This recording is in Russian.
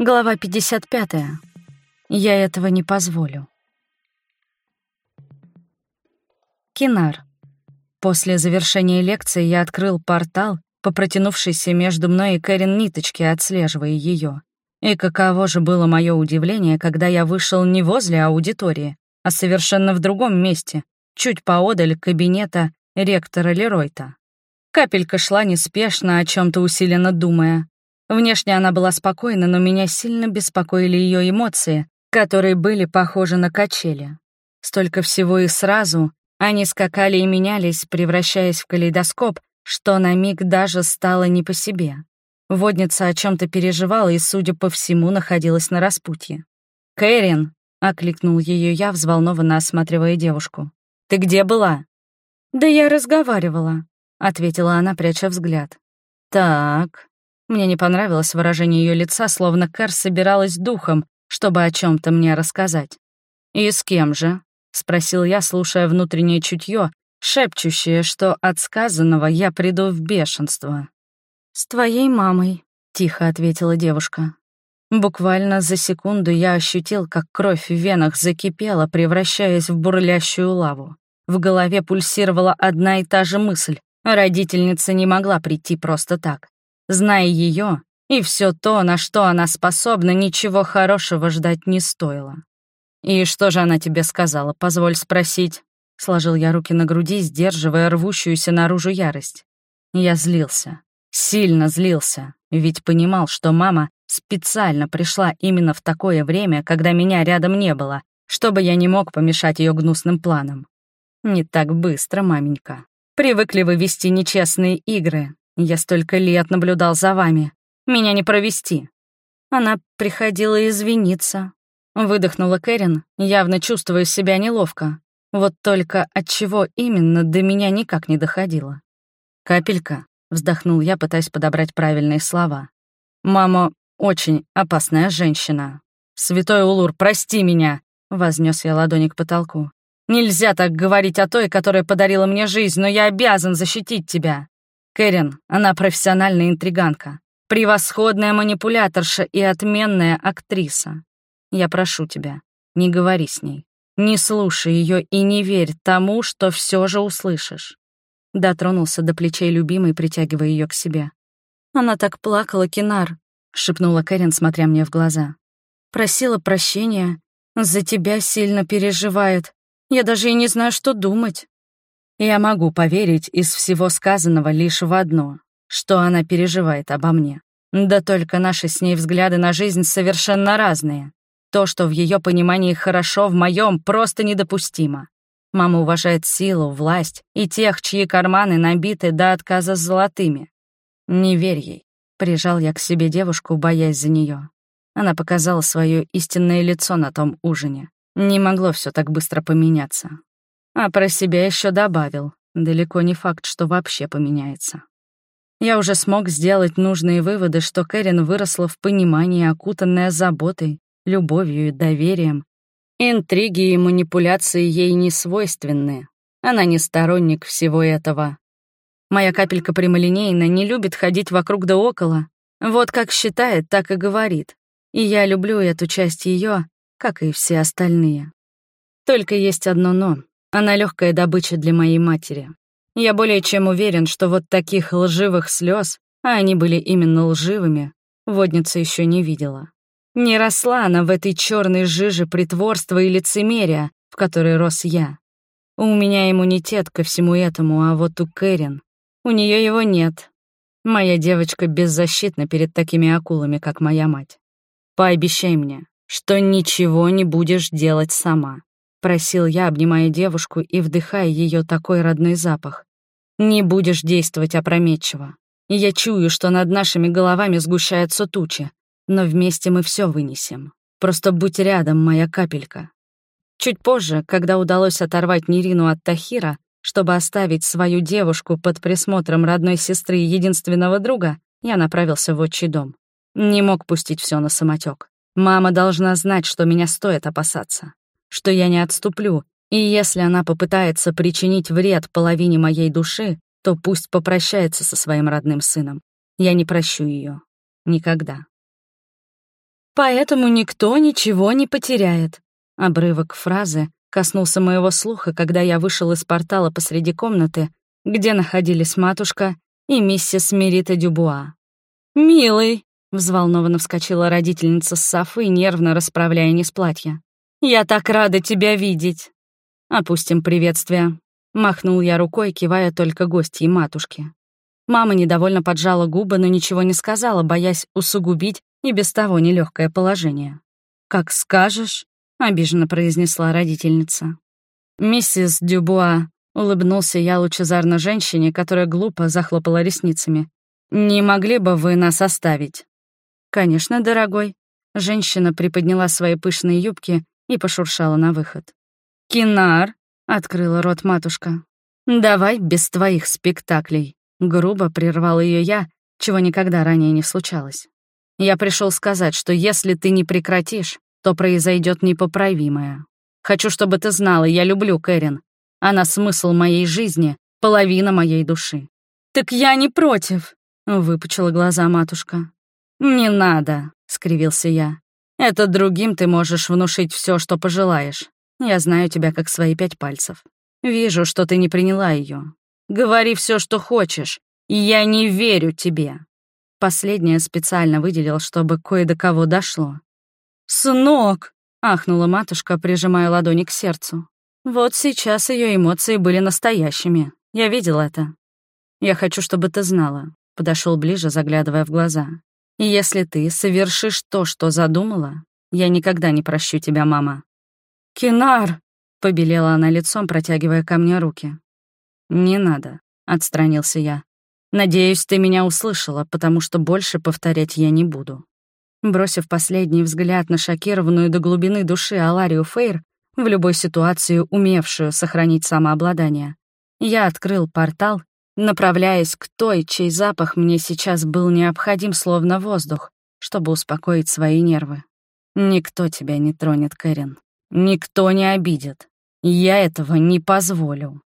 Глава 55. Я этого не позволю. Кинар. После завершения лекции я открыл портал, по протянувшейся между мной и Кэрин ниточке, отслеживая ее. И каково же было мое удивление, когда я вышел не возле аудитории, а совершенно в другом месте, чуть поодаль кабинета ректора Леройта. Капелька шла неспешно, о чем то усиленно думая, Внешне она была спокойна, но меня сильно беспокоили ее эмоции, которые были похожи на качели. Столько всего и сразу, они скакали и менялись, превращаясь в калейдоскоп, что на миг даже стало не по себе. Водница о чем то переживала и, судя по всему, находилась на распутье. «Кэрин!» — окликнул ее я, взволнованно осматривая девушку. «Ты где была?» «Да я разговаривала», — ответила она, пряча взгляд. «Так», мне не понравилось выражение ее лица, словно Кэр собиралась духом, чтобы о чем то мне рассказать. «И с кем же?» — спросил я, слушая внутреннее чутье, шепчущее, что от сказанного я приду в бешенство. «С твоей мамой», — тихо ответила девушка. Буквально за секунду я ощутил, как кровь в венах закипела, превращаясь в бурлящую лаву. В голове пульсировала одна и та же мысль. Родительница не могла прийти просто так. Зная ее и все то, на что она способна, ничего хорошего ждать не стоило. «И что же она тебе сказала, позволь спросить?» Сложил я руки на груди, сдерживая рвущуюся наружу ярость. Я злился. Сильно злился, ведь понимал, что мама специально пришла именно в такое время, когда меня рядом не было, чтобы я не мог помешать ее гнусным планам. Не так быстро, маменька. Привыкли вы вести нечестные игры, я столько лет наблюдал за вами. Меня не провести. Она приходила извиниться. Выдохнула Кэрин, явно чувствуя себя неловко. Вот только от чего именно до меня никак не доходило. «Капелька», — вздохнул я, пытаясь подобрать правильные слова. «Мама очень опасная женщина. Святой Улур, прости меня!» — вознес я ладони к потолку. «Нельзя так говорить о той, которая подарила мне жизнь, но я обязан защитить тебя. Кэрин, она профессиональная интриганка, превосходная манипуляторша и отменная актриса. Я прошу тебя, не говори с ней, не слушай ее и не верь тому, что все же услышишь. Дотронулся до плечей любимой, притягивая ее к себе. Она так плакала, Кинар, шепнула Кэрин, смотря мне в глаза. Просила прощения, за тебя сильно переживает. Я даже и не знаю, что думать. Я могу поверить из всего сказанного лишь в одно, что она переживает обо мне. Да только наши с ней взгляды на жизнь совершенно разные. То, что в ее понимании хорошо, в моем просто недопустимо. Мама уважает силу, власть и тех, чьи карманы набиты до отказа золотыми. Не верь ей. Прижал я к себе девушку, боясь за нее. Она показала свое истинное лицо на том ужине. Не могло все так быстро поменяться. А про себя еще добавил. Далеко не факт, что вообще поменяется. Я уже смог сделать нужные выводы, что Кэрин выросла в понимании, окутанная заботой, любовью и доверием. Интриги и манипуляции ей не свойственны. Она не сторонник всего этого. Моя капелька прямолинейна, не любит ходить вокруг да около. Вот как считает, так и говорит. И я люблю эту часть ее, как и все остальные. Только есть одно «но». Она легкая добыча для моей матери. Я более чем уверен, что вот таких лживых слез, а они были именно лживыми, водница еще не видела. Не росла она в этой черной жиже притворства и лицемерия, в которой рос я. У меня иммунитет ко всему этому, а вот у Кэрин... У нее его нет. Моя девочка беззащитна перед такими акулами, как моя мать. Пообещай мне, что ничего не будешь делать сама. — просил я, обнимая девушку и вдыхая ее такой родной запах. «Не будешь действовать опрометчиво. Я чую, что над нашими головами сгущаются тучи, но вместе мы все вынесем. Просто будь рядом, моя капелька». Чуть позже, когда удалось оторвать Нерину от Тахира, чтобы оставить свою девушку под присмотром родной сестры и единственного друга, я направился в отчий дом. Не мог пустить все на самотек. Мама должна знать, что меня стоит опасаться что я не отступлю, и если она попытается причинить вред половине моей души, то пусть попрощается со своим родным сыном. Я не прощу ее. Никогда. Поэтому никто ничего не потеряет. Обрывок фразы коснулся моего слуха, когда я вышел из портала посреди комнаты, где находились матушка и миссис Мерита Дюбуа. «Милый!» — взволнованно вскочила родительница с Софы, нервно расправляя низ платья. «Я так рада тебя видеть!» «Опустим приветствие», — махнул я рукой, кивая только гостьей матушки. Мама недовольно поджала губы, но ничего не сказала, боясь усугубить и без того нелегкое положение. «Как скажешь», — обиженно произнесла родительница. «Миссис Дюбуа», — улыбнулся я лучезарно женщине, которая глупо захлопала ресницами. «Не могли бы вы нас оставить?» «Конечно, дорогой». Женщина приподняла свои пышные юбки и пошуршала на выход. «Кинар», — открыла рот матушка. «Давай без твоих спектаклей», — грубо прервал ее я, чего никогда ранее не случалось. «Я пришел сказать, что если ты не прекратишь, то произойдет непоправимое. Хочу, чтобы ты знала, я люблю Кэрин. Она смысл моей жизни, половина моей души». «Так я не против», — выпучила глаза матушка. «Не надо», — скривился я. «Это другим ты можешь внушить все, что пожелаешь. Я знаю тебя как свои пять пальцев. Вижу, что ты не приняла ее. Говори все, что хочешь. Я не верю тебе». Последнее специально выделил, чтобы кое до кого дошло. «Сынок!» — ахнула матушка, прижимая ладони к сердцу. Вот сейчас ее эмоции были настоящими. Я видел это. Я хочу, чтобы ты знала. Подошел ближе, заглядывая в глаза. И если ты совершишь то, что задумала, я никогда не прощу тебя, мама. Кинар! Побелела она лицом, протягивая ко мне руки. «Не надо», — отстранился я. «Надеюсь, ты меня услышала, потому что больше повторять я не буду». Бросив последний взгляд на шокированную до глубины души Аларию Фейр, в любой ситуации умевшую сохранить самообладание, я открыл портал, направляясь к той, чей запах мне сейчас был необходим словно воздух, чтобы успокоить свои нервы. «Никто тебя не тронет, Кэрин. Никто не обидит. Я этого не позволю».